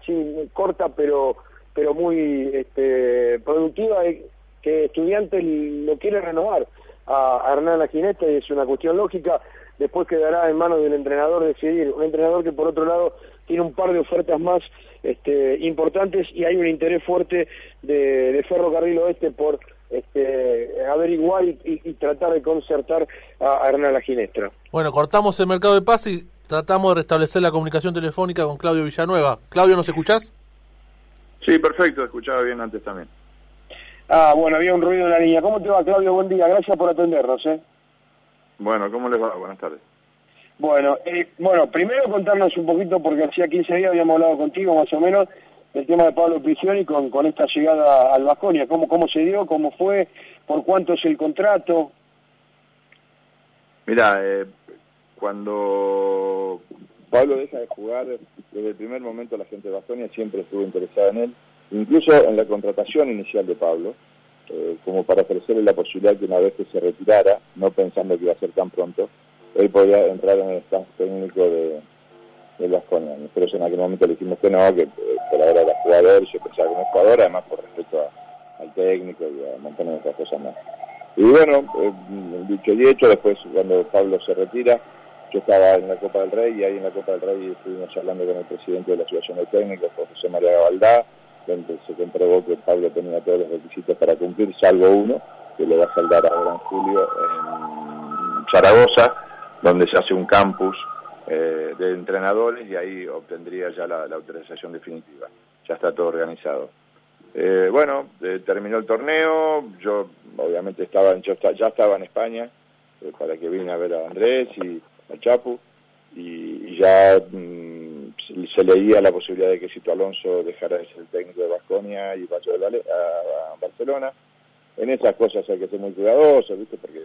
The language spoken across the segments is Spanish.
así corta pero pero muy este, productiva que Estudiantes lo quiere renovar a, Hernán Lagineta y es una cuestión lógica. Después quedará en manos del entrenador decidir. Un entrenador que por otro lado tiene un par de ofertas más este, importantes y hay un interés fuerte de, Ferrocarril Oeste por este, averiguar y, tratar de concertar a, Hernán Laginestra. Bueno, cortamos el mercado de paz y tratamos de restablecer la comunicación telefónica con Claudio Villanueva. Claudio, ¿nos escuchás? Sí, perfecto, escuchaba bien antes también. Ah, bueno, había un ruido en la línea. ¿Cómo te va, Claudio? Buen día, gracias por atendernos. ¿eh? Bueno, ¿cómo les va? Buenas tardes. Bueno, eh, bueno, primero contarnos un poquito, porque hacía 15 días habíamos hablado contigo más o menos del tema de Pablo Prisioni con, con esta llegada al Vasconia. ¿Cómo, ¿Cómo se dio? ¿Cómo fue? ¿Por cuánto es el contrato? Mira, eh, cuando Pablo deja de jugar, desde el primer momento la gente de Vasconia siempre estuvo interesada en él incluso en la contratación inicial de Pablo, eh, como para ofrecerle la posibilidad que una vez que se retirara, no pensando que iba a ser tan pronto, él podría entrar en el staff técnico de, de Vasconia. Nosotros en aquel momento le dijimos que no, que eh, por ahora era jugador, yo pensaba que no jugador, además por respeto al técnico y a mantener otras cosas más. Y bueno, eh, dicho y hecho, después cuando Pablo se retira, yo estaba en la Copa del Rey y ahí en la Copa del Rey estuvimos hablando con el presidente de la Asociación de Técnicos, José María Gabaldá, donde se comprobó que Pablo tenía todos los requisitos para cumplir, salvo uno, que le va a saldar ahora en julio en Zaragoza, donde se hace un campus eh, de entrenadores y ahí obtendría ya la, autorización definitiva. Ya está todo organizado. Eh, bueno, eh, terminó el torneo, yo obviamente estaba en, ya estaba en España para que vine a ver a Andrés y a Chapu y, ya mm, se leía la posibilidad de que Sito Alonso dejara de ser técnico de Vasconia y vaya a, Barcelona. En esas cosas hay que ser muy cuidadosos, ¿viste? Porque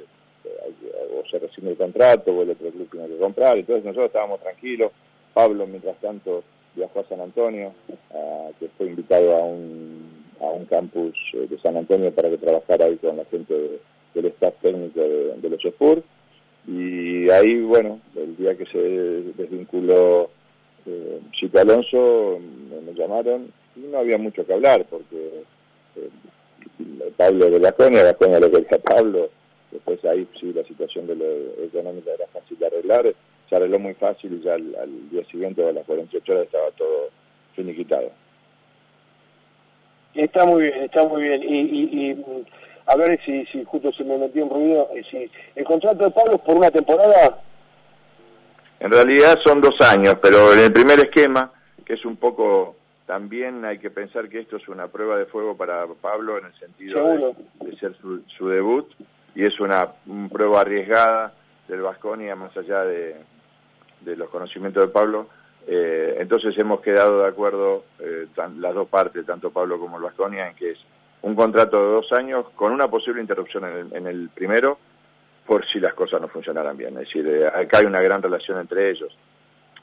eh, o se recibe el contrato o el otro club tiene que comprar. Entonces nosotros estábamos tranquilos. Pablo, mientras tanto, viajó a San Antonio, que fue invitado a un, a campus eh, de San Antonio para que trabajara ahí con la gente del staff técnico de, los Spurs. Y ahí, bueno, día que se desvinculó eh, Chico Alonso, me, llamaron y no había mucho que hablar porque eh, Pablo de la Conia, la Conia lo quería Pablo, después ahí sí la situación de lo económica era fácil de arreglar, se arregló muy fácil y ya al, día siguiente a las 48 horas estaba todo finiquitado. Está muy bien, está muy bien. y a ver si, si justo se me metió un ruido, eh, si el contrato de Pablo es por una temporada. En realidad son dos años, pero en el primer esquema, que es un poco, también hay que pensar que esto es una prueba de fuego para Pablo en el sentido de, ser su, debut, y es una, prueba arriesgada del Vasconia, más allá de, de los conocimientos de Pablo, eh, entonces hemos quedado de acuerdo eh, las dos partes, tanto Pablo como el Vasconia, en que es un contrato de dos años con una posible interrupción en el, primero por si las cosas no funcionaran bien. Es decir, eh, acá hay una gran relación entre ellos.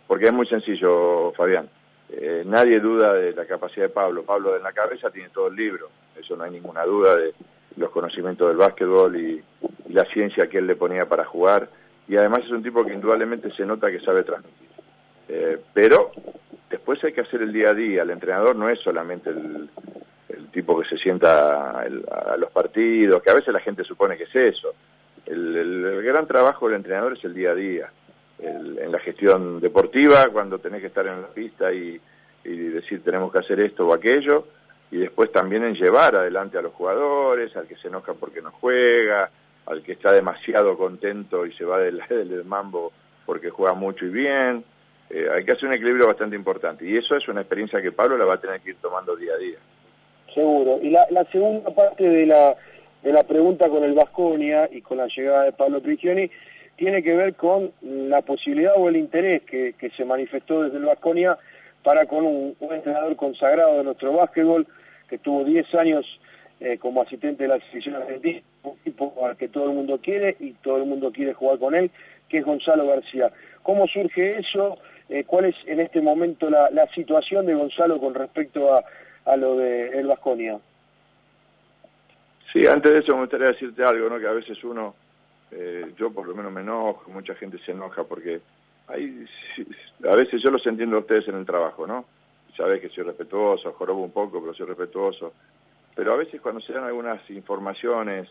Porque es muy sencillo, Fabián. Eh, nadie duda de la capacidad de Pablo. Pablo en la cabeza tiene todo el libro. Eso no hay ninguna duda de los conocimientos del básquetbol y, la ciencia que él le ponía para jugar. Y además es un tipo que indudablemente se nota que sabe transmitir. Eh, pero después hay que hacer el día a día. El entrenador no es solamente el, el tipo que se sienta a los partidos, que a veces la gente supone que es eso. El, gran trabajo del entrenador es el día a día, en la gestión deportiva, cuando tenés que estar en la pista y, decir tenemos que hacer esto o aquello, y después también en llevar adelante a los jugadores, al que se enoja porque no juega, al que está demasiado contento y se va del, del mambo porque juega mucho y bien. Eh, hay que hacer un equilibrio bastante importante y eso es una experiencia que Pablo la va a tener que ir tomando día a día. Seguro. Y la, la segunda parte de la, de la pregunta con el Vasconia y con la llegada de Pablo Prigioni tiene que ver con la posibilidad o el interés que, que se manifestó desde el Vasconia para con un, entrenador consagrado de nuestro básquetbol, que tuvo 10 años eh, como asistente de la selección argentina, un tipo al que todo el mundo quiere y todo el mundo quiere jugar con él, que es Gonzalo García. ¿Cómo surge eso? Eh, ¿Cuál es en este momento la, la situación de Gonzalo con respecto a, a lo de el Vasconia. Sí, antes de eso me gustaría decirte algo, ¿no? Que a veces uno, eh, yo por lo menos me enojo, mucha gente se enoja porque hay, a veces yo los entiendo a ustedes en el trabajo, ¿no? sabes que soy respetuoso, jorobo un poco, pero soy respetuoso. Pero a veces cuando se dan algunas informaciones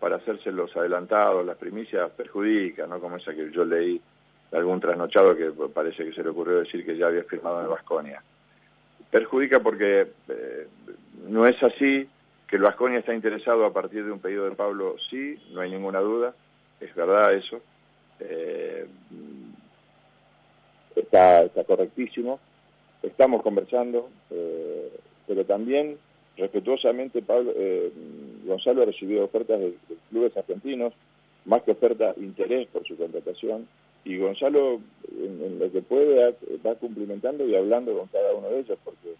para hacerse los adelantados, las primicias, perjudica, ¿no? Como esa que yo leí de algún trasnochado que parece que se le ocurrió decir que ya había firmado en Vasconia. Perjudica porque eh, no es así, que el Vasconia está interesado a partir de un pedido de Pablo, sí, no hay ninguna duda, es verdad eso. Eh, está, está correctísimo, estamos conversando, eh, pero también respetuosamente Pablo, eh, Gonzalo ha recibido ofertas de, clubes argentinos, más que ofertas, interés por su contratación, y Gonzalo en, lo que puede va cumplimentando y hablando con cada uno de ellos, porque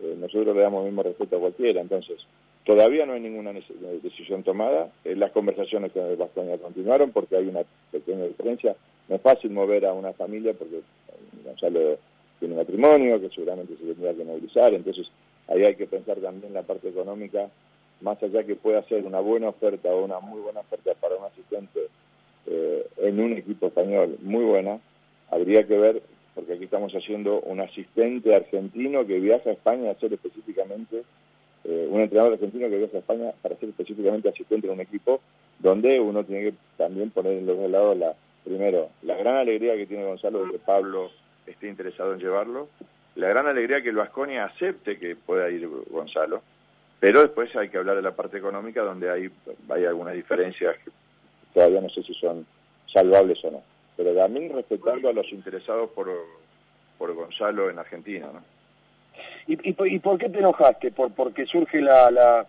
eh, nosotros le damos el mismo respeto a cualquiera, entonces todavía no hay ninguna decisión tomada, las conversaciones con el Bastoña continuaron porque hay una pequeña diferencia, no es fácil mover a una familia porque Gonzalo tiene matrimonio que seguramente se tendrá que movilizar, entonces ahí hay que pensar también la parte económica, más allá que pueda ser una buena oferta o una muy buena oferta para un asistente eh, en un equipo español muy buena, habría que ver, porque aquí estamos haciendo un asistente argentino que viaja a España a hacer específicamente, eh, un entrenador argentino que viaja a España para ser específicamente asistente en un equipo, donde uno tiene que también poner en los dos lados la, primero, la gran alegría que tiene Gonzalo de que Pablo esté interesado en llevarlo. La gran alegría que el Vasconia acepte que pueda ir Gonzalo, pero después hay que hablar de la parte económica donde hay, hay algunas diferencias que todavía no sé si son salvables o no. Pero también respetando a los interesados por, por Gonzalo en Argentina, ¿no? ¿Y, por qué te enojaste? ¿Por porque surge la, la,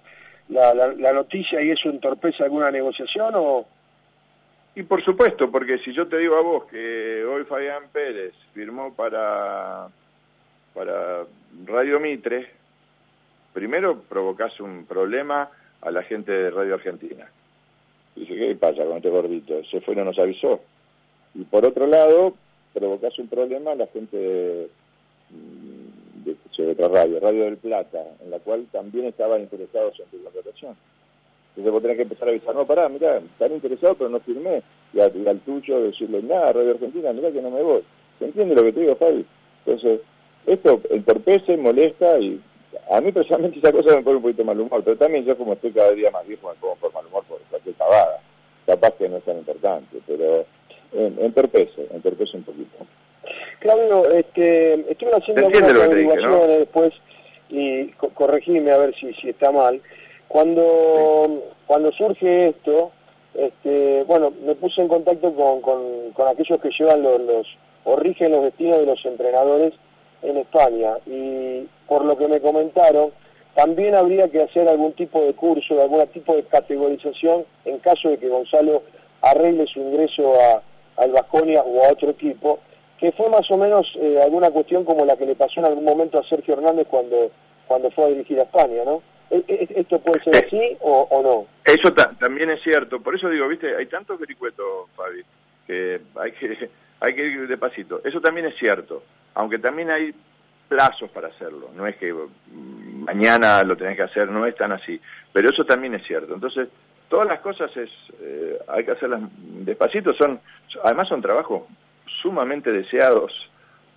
la, la noticia y eso entorpece alguna negociación o...? Y por supuesto, porque si yo te digo a vos que hoy Fabián Pérez firmó para, para Radio Mitre, primero provocás un problema a la gente de Radio Argentina. Dice, ¿qué pasa con este gordito? Se fue y no nos avisó. Y por otro lado, provocás un problema a la gente de, de, otra radio, Radio del Plata, en la cual también estaban interesados en tu contratación. Entonces vos tenés que empezar a avisar, no, pará, mirá, están interesados pero no firmé. Y al, tuyo decirle, nada, Radio Argentina, mirá que no me voy. ¿Se entiende lo que te digo, Fabi? Entonces, esto entorpece, molesta y a mí personalmente esa cosa me pone un poquito mal humor, pero también yo como estoy cada día más viejo me pongo por mal humor por cualquier pavada. Capaz que no es tan importante, pero entorpece, entorpece un poquito. Claudio, este, estuve haciendo algunas averiguaciones después y corregime a ver si, si está mal. Cuando, cuando surge esto, este, bueno, me puse en contacto con, con, aquellos que llevan los, los, o rigen los destinos de los entrenadores en España y por lo que me comentaron, también habría que hacer algún tipo de curso, algún tipo de categorización en caso de que Gonzalo arregle su ingreso a, al Vasconia o a otro equipo, que fue más o menos eh, alguna cuestión como la que le pasó en algún momento a Sergio Hernández cuando, cuando fue a dirigir a España, ¿no? ¿E, e, ¿Esto puede ser así o, no? Eso también es cierto. Por eso digo, viste, hay tantos vericuetos, Fabi, que hay que hay que ir despacito. Eso también es cierto. Aunque también hay plazos para hacerlo. No es que mm, mañana lo tenés que hacer, no es tan así. Pero eso también es cierto. Entonces, todas las cosas es eh, hay que hacerlas despacito. Son Además son trabajos sumamente deseados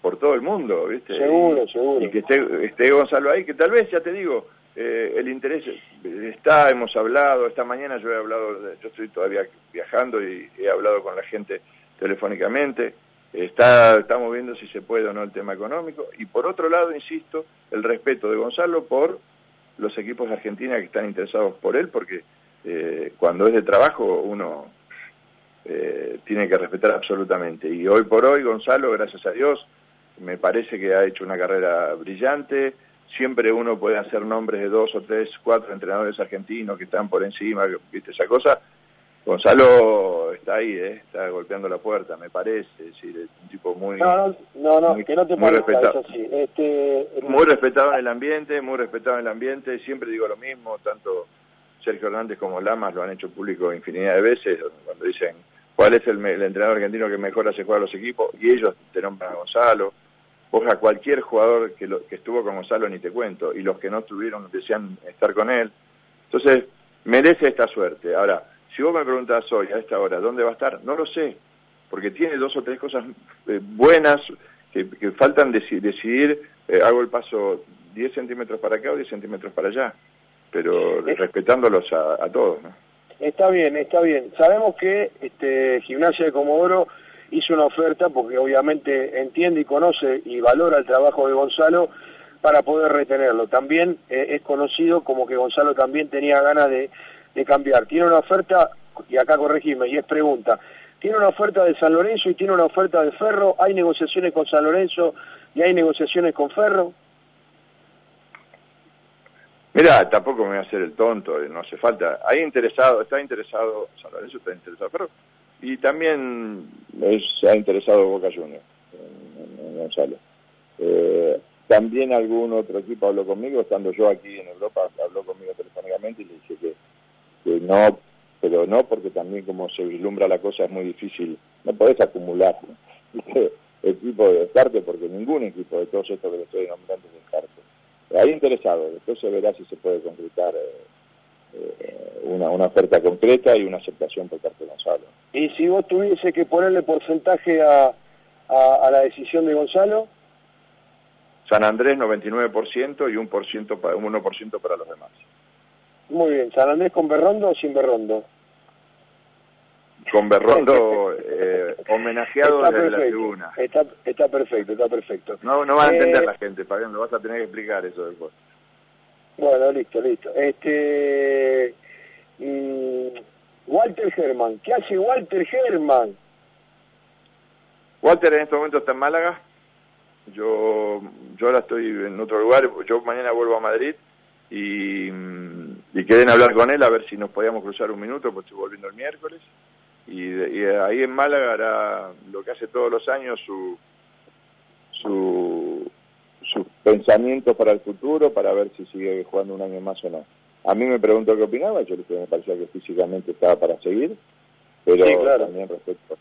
por todo el mundo, ¿viste? Seguro, seguro. Y que esté Gonzalo ahí, que tal vez, ya te digo, eh, el interés está, hemos hablado, esta mañana yo he hablado, yo estoy todavía viajando y he hablado con la gente telefónicamente, está, estamos viendo si se puede o no el tema económico, y por otro lado, insisto, el respeto de Gonzalo por los equipos de Argentina que están interesados por él, porque eh, cuando es de trabajo uno eh, tiene que respetar absolutamente. Y hoy por hoy, Gonzalo, gracias a Dios, me parece que ha hecho una carrera brillante, siempre uno puede hacer nombres de dos o tres, cuatro entrenadores argentinos que están por encima, viste esa cosa. Gonzalo está ahí, ¿eh? está golpeando la puerta, me parece, es decir, un tipo muy... No, no, no, que no te muy respetado, este, Muy respetado en el ambiente, muy respetado en el ambiente, siempre digo lo mismo, tanto Sergio Hernández como Lamas lo han hecho público infinidad de veces, cuando dicen cuál es el, el entrenador argentino que mejor hace jugar a los equipos, y ellos te nombran a Gonzalo, Vos a cualquier jugador que, que estuvo con Gonzalo ni te cuento, y los que no estuvieron desean estar con él. Entonces, merece esta suerte. Ahora, si vos me preguntás hoy, a esta hora, ¿dónde va a estar? No lo sé, porque tiene dos o tres cosas eh, buenas que, faltan decidir eh, hago el paso 10 centímetros para acá o 10 centímetros para allá, pero respetándolos a, todos. ¿no? Está bien, está bien. Sabemos que este, Gimnasia de Comodoro hizo una oferta porque obviamente entiende y conoce y valora el trabajo de Gonzalo para poder retenerlo. También eh, es conocido como que Gonzalo también tenía ganas de, de cambiar. Tiene una oferta, y acá corregime, y es pregunta, tiene una oferta de San Lorenzo y tiene una oferta de Ferro, hay negociaciones con San Lorenzo y hay negociaciones con Ferro. Mira, tampoco me voy a hacer el tonto, no hace falta. Hay interesado, está interesado, San Lorenzo está interesado, Ferro, y también se ha interesado Boca Juniors en, Gonzalo. Eh, también algún otro equipo habló conmigo, estando yo aquí en Europa, habló conmigo telefónicamente y le dije que, que no, pero no porque también como se vislumbra la cosa es muy difícil, no podés acumular equipo de descarte porque ningún equipo de todos estos que le estoy nombrando es descarte. Hay interesado, después se verá si se puede concretar eh, eh, una, una oferta concreta y una aceptación por parte de Gonzalo. ¿Y si vos tuviese que ponerle porcentaje a, a, la decisión de Gonzalo? San Andrés 99% y un por ciento para, un 1% para los demás. Muy bien, ¿San Andrés con Berrondo o sin Berrondo? Con Berrondo eh, homenajeado desde la tribuna. Está, está perfecto, está perfecto. No, no va a entender eh, la gente, Fabián, lo vas a tener que explicar eso después. Bueno, listo, listo. Este, mm, Walter Germán, ¿qué hace Walter Germán? Walter en este momento está en Málaga. Yo, yo ahora estoy en otro lugar. Yo mañana vuelvo a Madrid y, y quieren hablar con él a ver si nos podíamos cruzar un minuto, porque estoy volviendo el miércoles. Y, y ahí en Málaga hará lo que hace todos los años su, su sus pensamientos para el futuro para ver si sigue jugando un año más o no. A mí me preguntó qué opinaba, yo le dije me parecía que físicamente estaba para seguir, pero también respeto,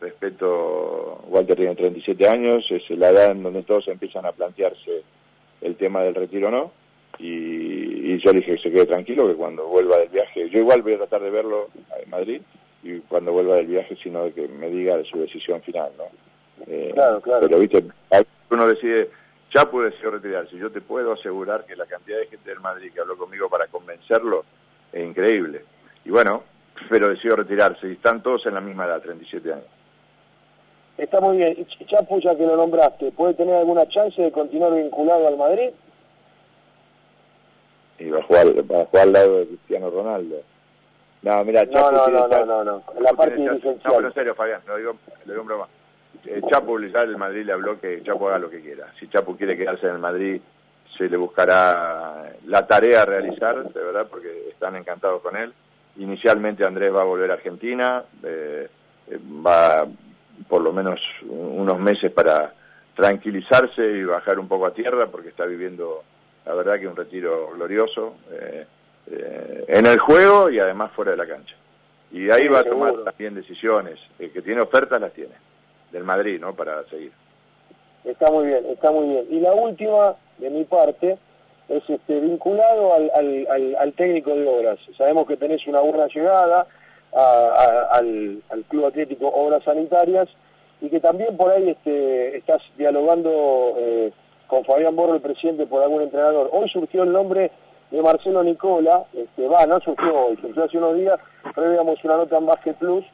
respeto, Walter tiene 37 años, es la edad en donde todos empiezan a plantearse el tema del retiro o no, y, yo le dije que se quede tranquilo, que cuando vuelva del viaje, yo igual voy a tratar de verlo en Madrid, y cuando vuelva del viaje, sino de que me diga de su decisión final, ¿no? Eh, claro, claro. Pero, viste, uno decide Chapu decidió retirarse. Yo te puedo asegurar que la cantidad de gente del Madrid que habló conmigo para convencerlo es increíble. Y bueno, pero decidió retirarse y están todos en la misma edad, 37 años. Está muy bien. Chapu, ya que lo nombraste, ¿puede tener alguna chance de continuar vinculado al Madrid? Y va a jugar, va a jugar al lado de Cristiano Ronaldo. No, mira, Chapu no, no, no, no, no, la parte dirigencial. No, pero en serio, Fabián, lo digo, lo digo en broma eh, Chapo el Madrid le habló que Chapo haga lo que quiera. Si Chapo quiere quedarse en el Madrid, se le buscará la tarea a realizar, de verdad, porque están encantados con él. Inicialmente Andrés va a volver a Argentina, eh, eh, va por lo menos unos meses para tranquilizarse y bajar un poco a tierra, porque está viviendo, la verdad, que un retiro glorioso eh, en el juego y además fuera de la cancha. Y ahí va a tomar también decisiones. El que tiene ofertas las tiene del Madrid, ¿no? Para seguir. Está muy bien, está muy bien. Y la última, de mi parte, es este, vinculado al, al, al, técnico de obras. Sabemos que tenés una buena llegada al, al, Club Atlético Obras Sanitarias y que también por ahí este, estás dialogando eh, con Fabián Borro, el presidente, por algún entrenador. Hoy surgió el nombre de Marcelo Nicola, este, va, no surgió hoy, surgió hace unos días, pero veíamos una nota en Basket Plus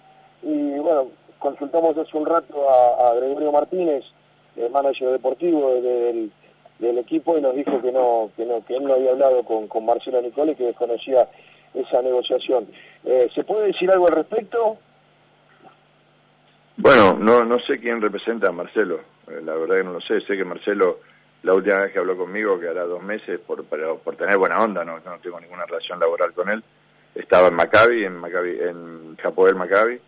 y bueno, consultamos hace un rato a, Gregorio Martínez, el manager deportivo del, equipo, y nos dijo que no, que no, que él no había hablado con, Marcelo Nicole, que desconocía esa negociación. Eh, ¿Se puede decir algo al respecto? Bueno, no, no sé quién representa a Marcelo, eh, la verdad que no lo sé, sé que Marcelo, la última vez que habló conmigo, que hará dos meses, por, por, tener buena onda, no, no tengo ninguna relación laboral con él, estaba en Maccabi, en Maccabi, en Capoel Maccabi,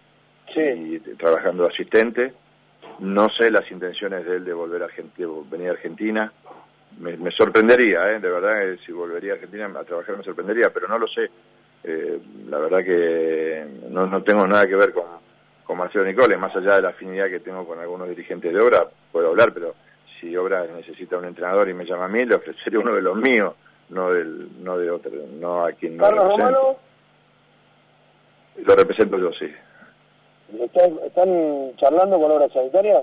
y trabajando asistente. No sé las intenciones de él de volver a Argentina, venir a Argentina. Me, sorprendería, ¿eh? de verdad, si volvería a Argentina a trabajar me sorprendería, pero no lo sé. Eh, la verdad que no, no tengo nada que ver con, con Marcelo Nicole, más allá de la afinidad que tengo con algunos dirigentes de obra, puedo hablar, pero si obra necesita un entrenador y me llama a mí, le ofreceré uno de los míos, no del no de otro, no a quien no ¿Carlos Romano? Lo represento yo, sí. ¿Están, charlando con obras sanitarias?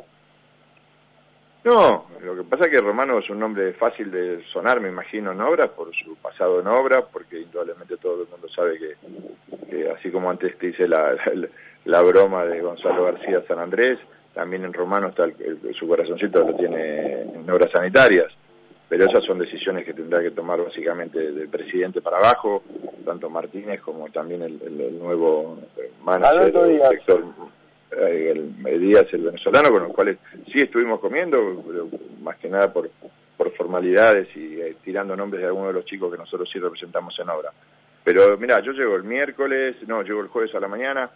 No, lo que pasa es que Romano es un nombre fácil de sonar, me imagino, en obras, por su pasado en obras, porque indudablemente todo el mundo sabe que, así como antes te hice la, la, broma de Gonzalo García San Andrés, también en Romano está su corazoncito lo tiene en obras sanitarias, pero esas son decisiones que tendrá que tomar básicamente del presidente para abajo, tanto Martínez como también el, nuevo manager, el sector eh, el, Díaz, el venezolano, con los cuales sí estuvimos comiendo, pero más que nada por, por formalidades y eh, tirando nombres de algunos de los chicos que nosotros sí representamos en obra. Pero mira, yo llego el miércoles, no, llego el jueves a la mañana,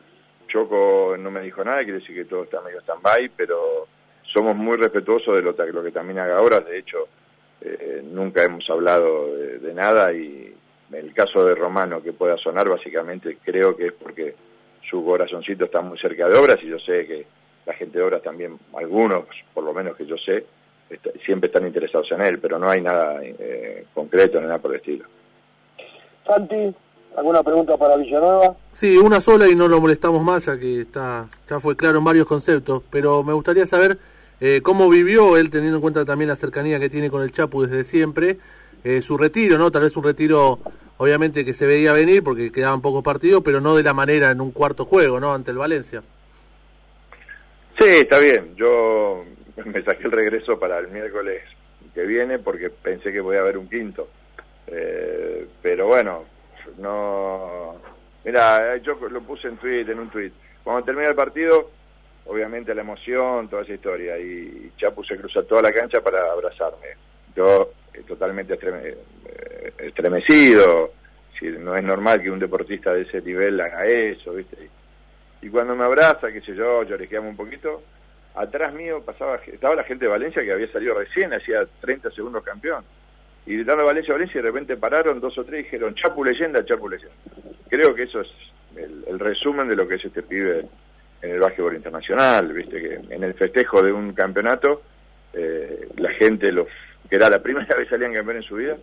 Choco no me dijo nada, quiere decir que todo está medio stand-by, pero somos muy respetuosos de lo, que también haga ahora, de hecho eh, nunca hemos hablado de, nada y el caso de Romano que pueda sonar, básicamente creo que es porque su corazoncito está muy cerca de obras y yo sé que la gente de obras también, algunos, por lo menos que yo sé, siempre están interesados en él, pero no hay nada eh, concreto nada por el estilo. Santi, ¿alguna pregunta para Villanueva? Sí, una sola y no lo molestamos más, ya que está ya fue claro en varios conceptos, pero me gustaría saber eh, cómo vivió él, teniendo en cuenta también la cercanía que tiene con el Chapu desde siempre, eh, su retiro, ¿no? Tal vez un retiro obviamente que se veía venir porque quedaban pocos partidos, pero no de la manera en un cuarto juego, ¿no? Ante el Valencia. Sí, está bien. Yo me saqué el regreso para el miércoles que viene porque pensé que podía haber un quinto. Eh, pero bueno, no... Mira, yo lo puse en tweet, en un tweet. Cuando termina el partido, obviamente la emoción, toda esa historia, y Chapu se cruza toda la cancha para abrazarme. Yo eh, totalmente eh, estremecido, si no es normal que un deportista de ese nivel haga eso, ¿viste? Y cuando me abraza, qué sé yo, lloriqueamos un poquito, atrás mío pasaba, estaba la gente de Valencia que había salido recién, hacía 30 segundos campeón. Y gritando Valencia, Valencia, y de repente pararon dos o tres y dijeron, Chapu leyenda, Chapu leyenda. Creo que eso es el, resumen de lo que es este pibe en el básquetbol internacional, viste que en el festejo de un campeonato eh, la gente los que era la primera vez que salían campeón en su vida,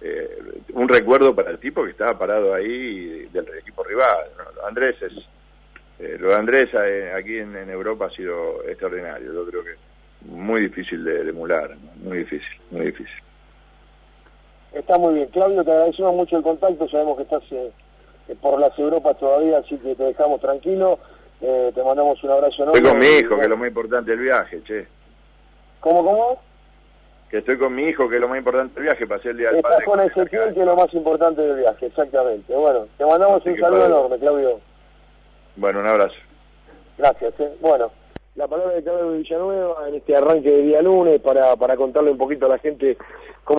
eh, un recuerdo para el tipo que estaba parado ahí del equipo rival. Andrés es, lo de Andrés aquí en, Europa ha sido extraordinario, yo creo que muy difícil de, emular, muy difícil, muy difícil. Está muy bien. Claudio, te agradecemos mucho el contacto, sabemos que estás por las Europas todavía, así que te dejamos tranquilo. te mandamos un abrazo enorme. Estoy con mi hijo, que es lo más importante del viaje, che. ¿Cómo, cómo? que estoy con mi hijo, que es lo más importante del viaje, pasé el día del Estás con Ezequiel, que es lo más importante del viaje, exactamente. Bueno, te mandamos un saludo enorme, Claudio. Bueno, un abrazo. Gracias. ¿eh? Bueno, la palabra de Claudio Villanueva en este arranque de día lunes para, para contarle un poquito a la gente cómo